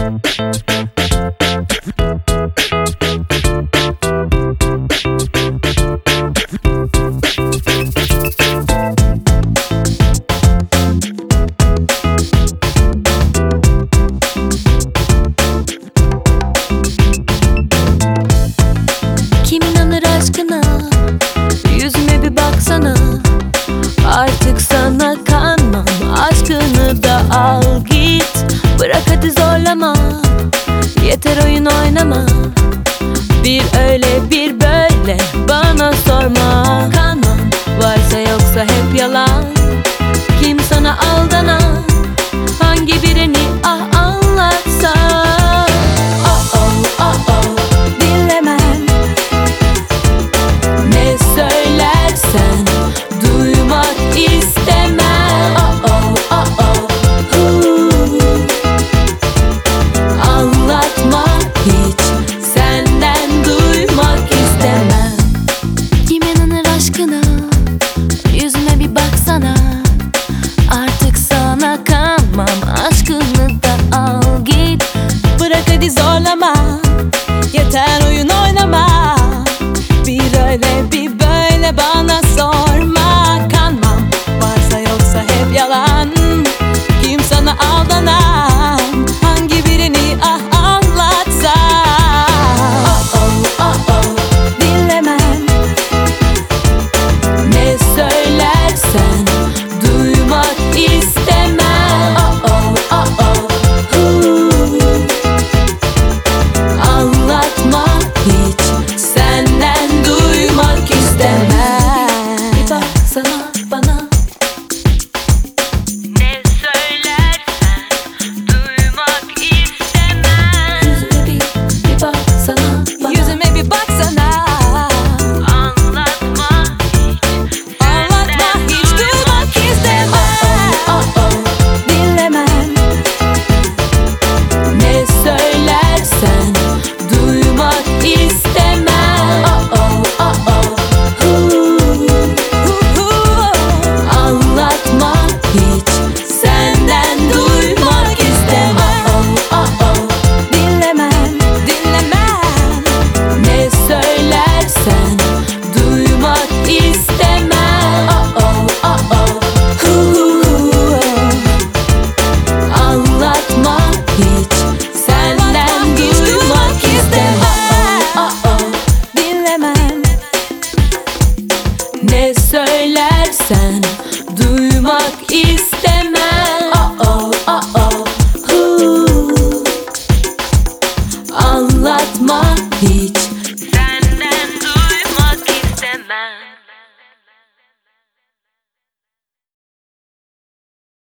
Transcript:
Kim inanır aşkına? Yüzüme bir baksana. Artık sana ağlama Yeter oyun oynama. they is